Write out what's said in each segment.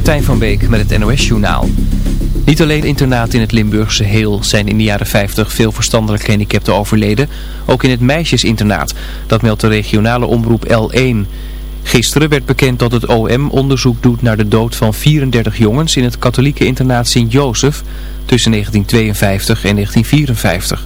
Martijn van Beek met het NOS Journaal. Niet alleen internaten in het Limburgse Heel zijn in de jaren 50 veel verstandelijk gehandicapten overleden. Ook in het meisjesinternaat. Dat meldt de regionale omroep L1. Gisteren werd bekend dat het OM onderzoek doet naar de dood van 34 jongens in het katholieke internaat Sint-Jozef tussen 1952 en 1954.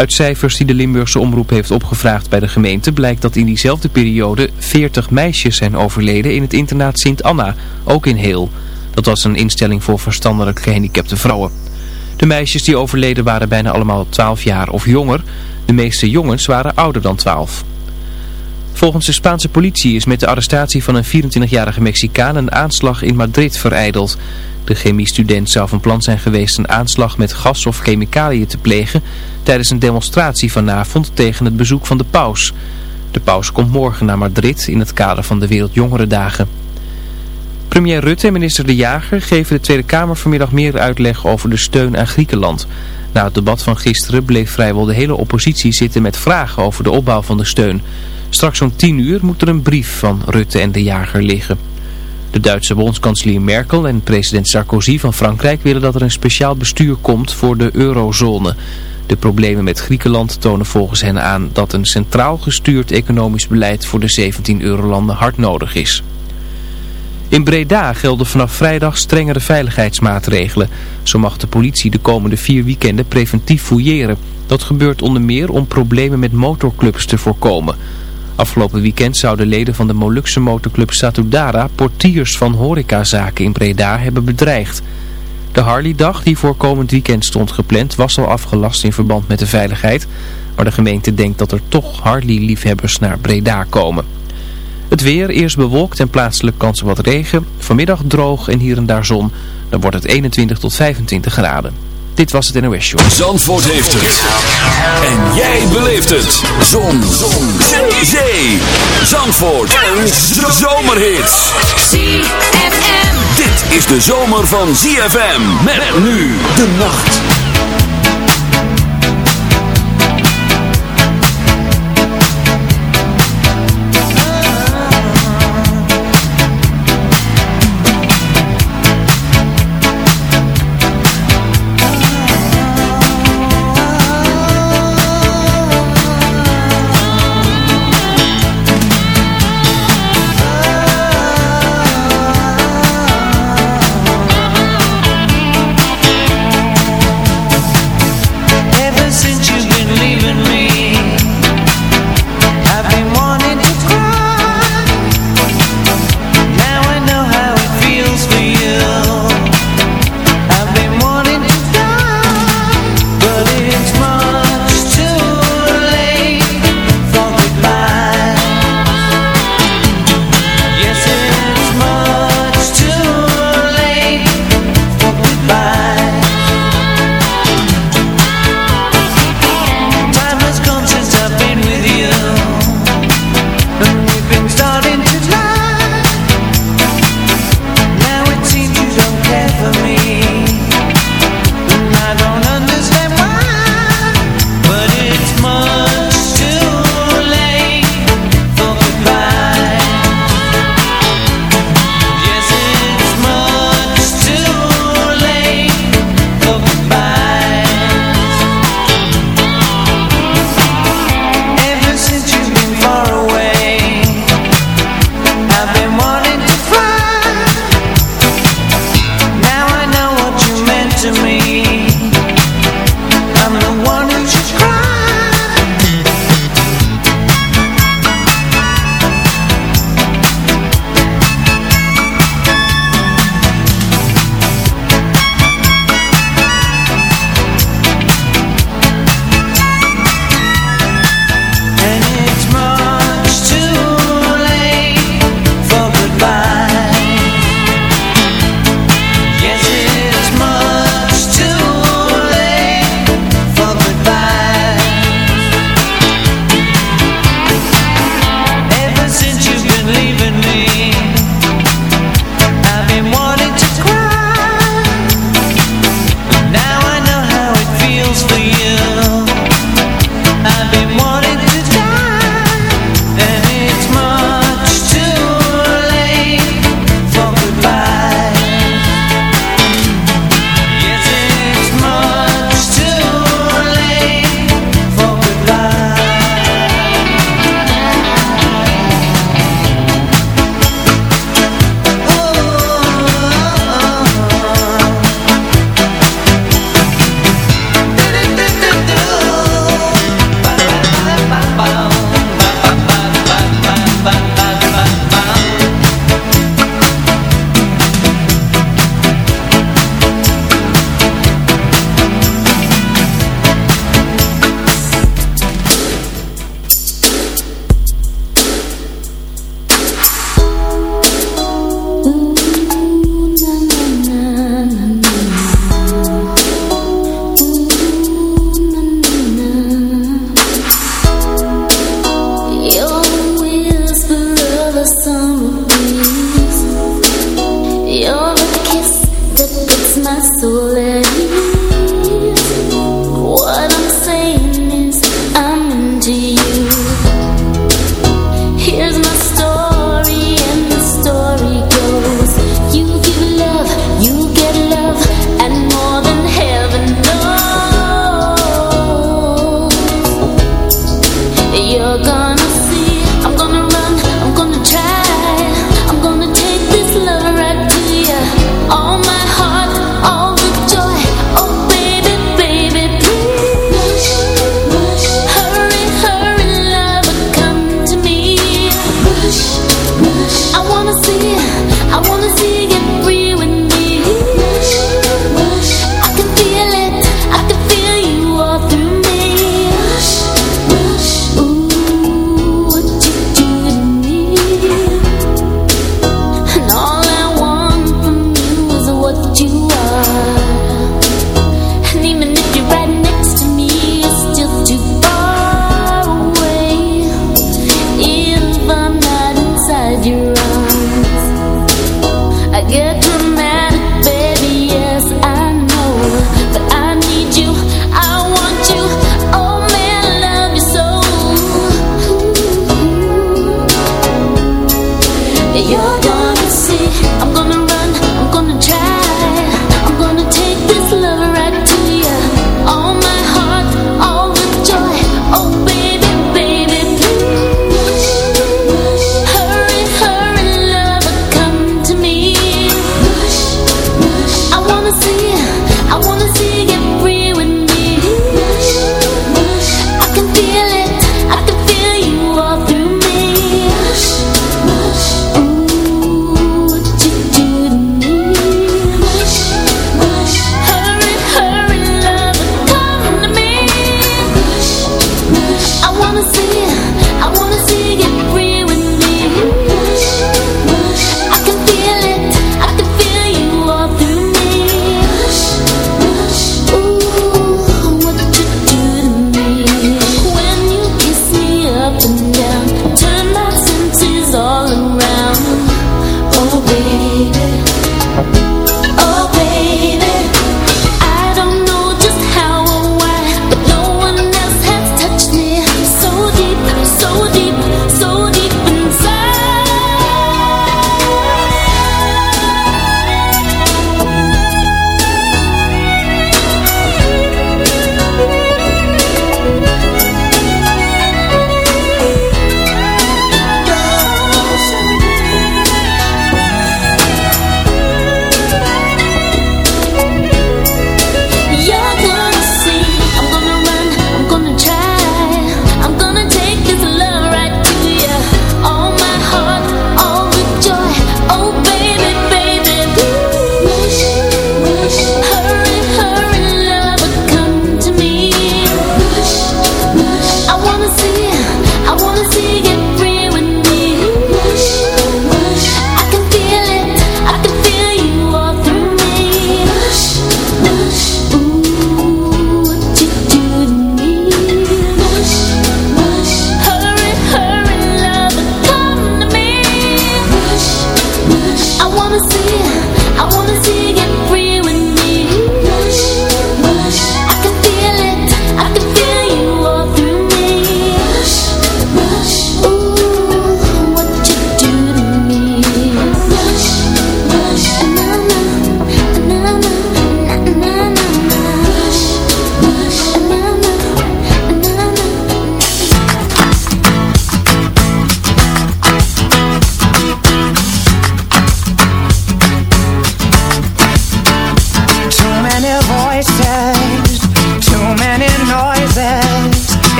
Uit cijfers die de Limburgse omroep heeft opgevraagd bij de gemeente blijkt dat in diezelfde periode 40 meisjes zijn overleden in het internaat Sint-Anna, ook in Heel. Dat was een instelling voor verstandelijk gehandicapte vrouwen. De meisjes die overleden waren bijna allemaal 12 jaar of jonger. De meeste jongens waren ouder dan 12. Volgens de Spaanse politie is met de arrestatie van een 24-jarige Mexicaan een aanslag in Madrid vereideld. De chemiestudent zou van plan zijn geweest een aanslag met gas of chemicaliën te plegen tijdens een demonstratie vanavond tegen het bezoek van de paus. De paus komt morgen naar Madrid in het kader van de Wereldjongerendagen. Premier Rutte en minister De Jager geven de Tweede Kamer vanmiddag meer uitleg over de steun aan Griekenland. Na het debat van gisteren bleef vrijwel de hele oppositie zitten met vragen over de opbouw van de steun. Straks om 10 uur moet er een brief van Rutte en De Jager liggen. De Duitse bondskanselier Merkel en president Sarkozy van Frankrijk willen dat er een speciaal bestuur komt voor de eurozone. De problemen met Griekenland tonen volgens hen aan dat een centraal gestuurd economisch beleid voor de 17 eurolanden hard nodig is. In Breda gelden vanaf vrijdag strengere veiligheidsmaatregelen. Zo mag de politie de komende vier weekenden preventief fouilleren. Dat gebeurt onder meer om problemen met motorclubs te voorkomen. Afgelopen weekend zouden leden van de Molukse motorclub Satudara portiers van horecazaken in Breda hebben bedreigd. De Harley-dag die voor komend weekend stond gepland was al afgelast in verband met de veiligheid. Maar de gemeente denkt dat er toch Harley-liefhebbers naar Breda komen. Het weer, eerst bewolkt en plaatselijk kans op wat regen. Vanmiddag droog en hier en daar zon. Dan wordt het 21 tot 25 graden. Dit was het NOS Show. Zandvoort heeft het. En jij beleeft het. Zon. zon. Zee. Zee. Zandvoort. Een zomerhit. ZFM. Dit is de zomer van ZFM. Met nu de nacht.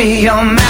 Be your man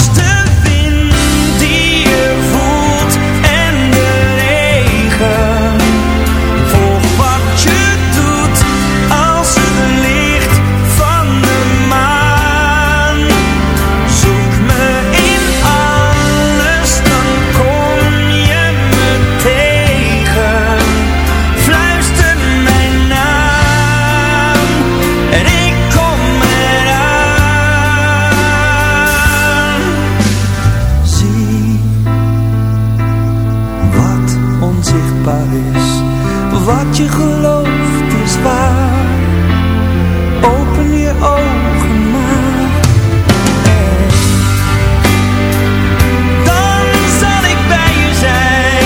is. Wat je gelooft is waar. Open je ogen maar. Dan zal ik bij je zijn.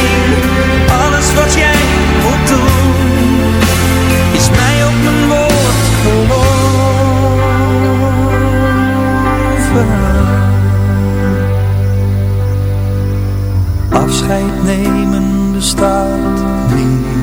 Alles wat jij moet doen, is mij op mijn woord geloven. afscheid nemen bestaat you.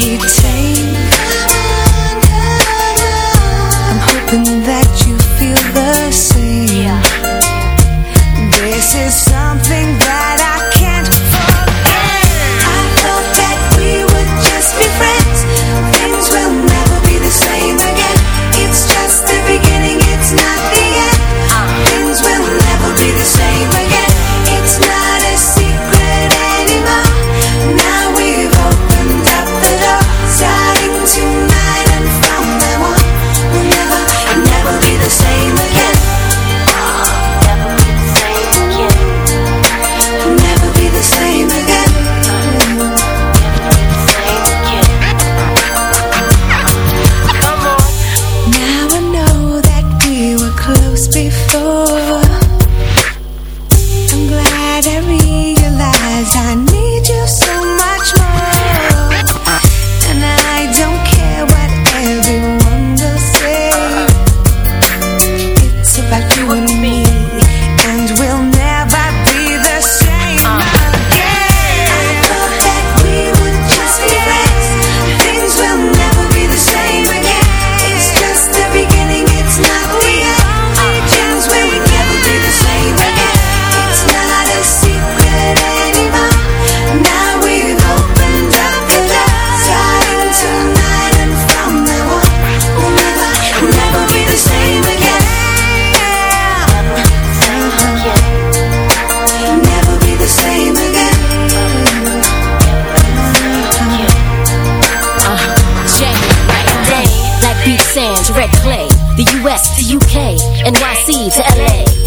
need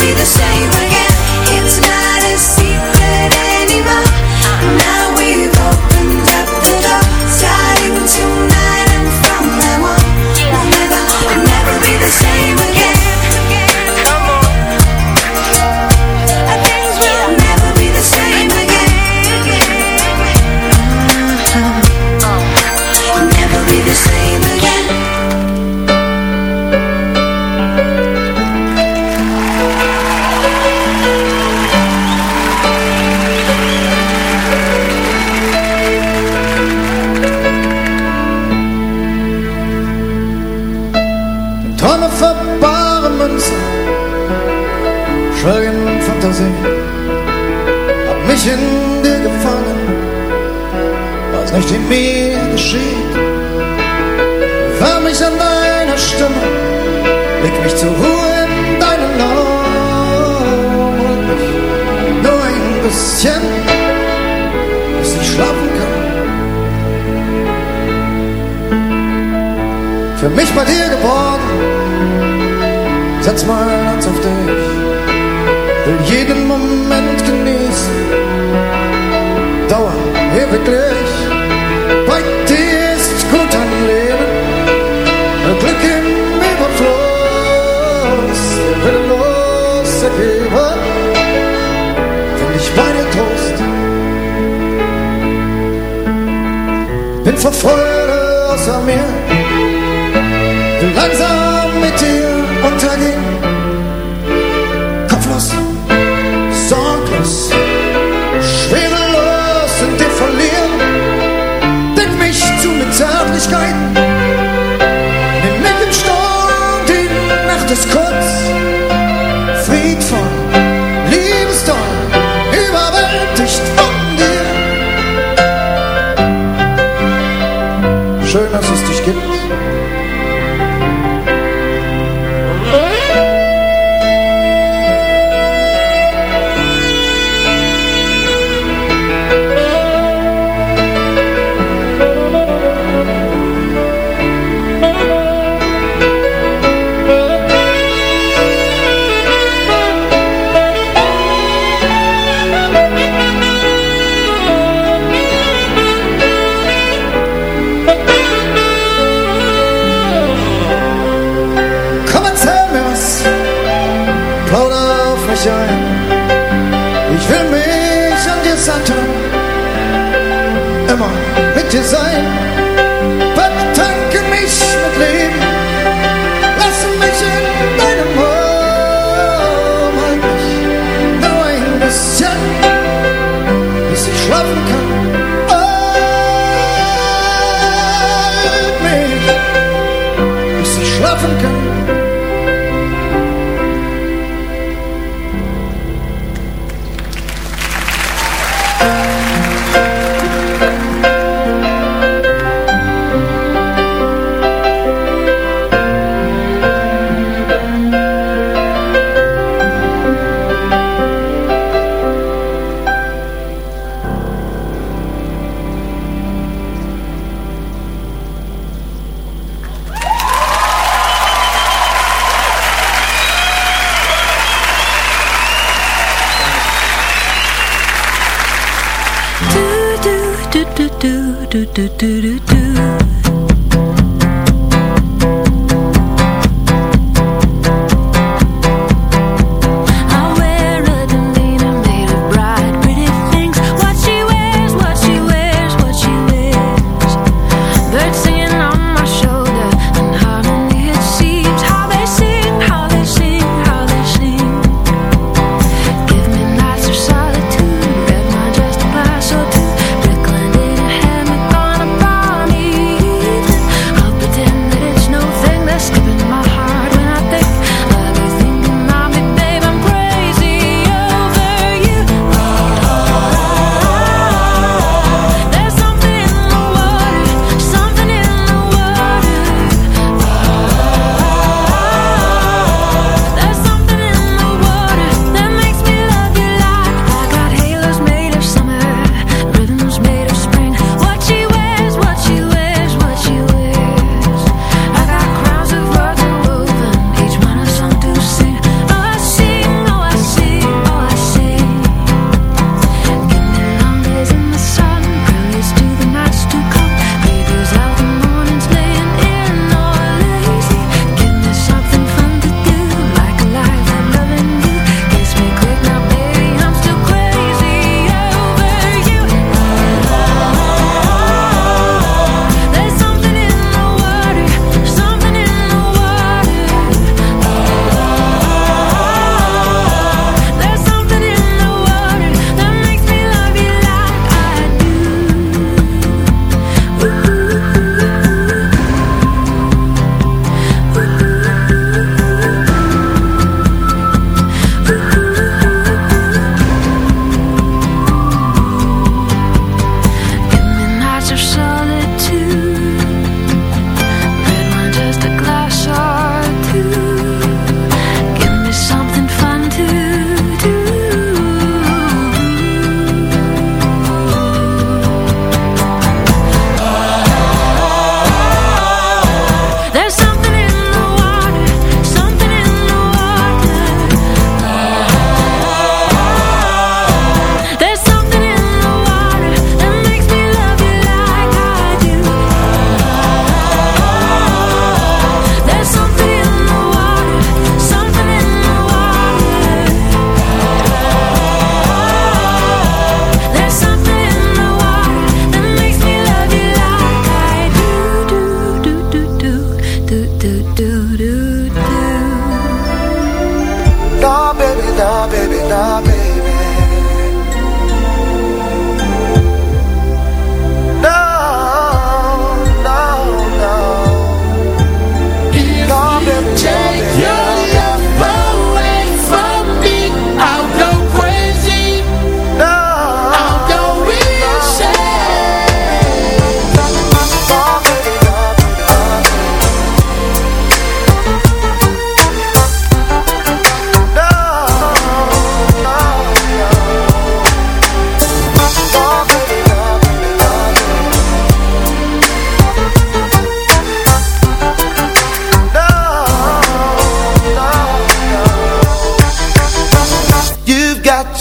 Be the same Fantasie. Hab mich in dir gefangen, weiß nicht, wie mir geschieht. Wärm mich an deiner Stimme, leg mich zur Ruhe in deinen Armen. Nur ein bisschen, bis ich schlafen kann. Für mich bei dir geworden, setz mein Herz auf dich, jeden Moment genießen, Dauer ewiglich. Bei dir ist gut ein Leben, Glück im Überfluss, willenlos ergeben, find ich dir Trost. Bin vor außer mir, will langsam mit dir untergehen. Immer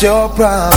your problem?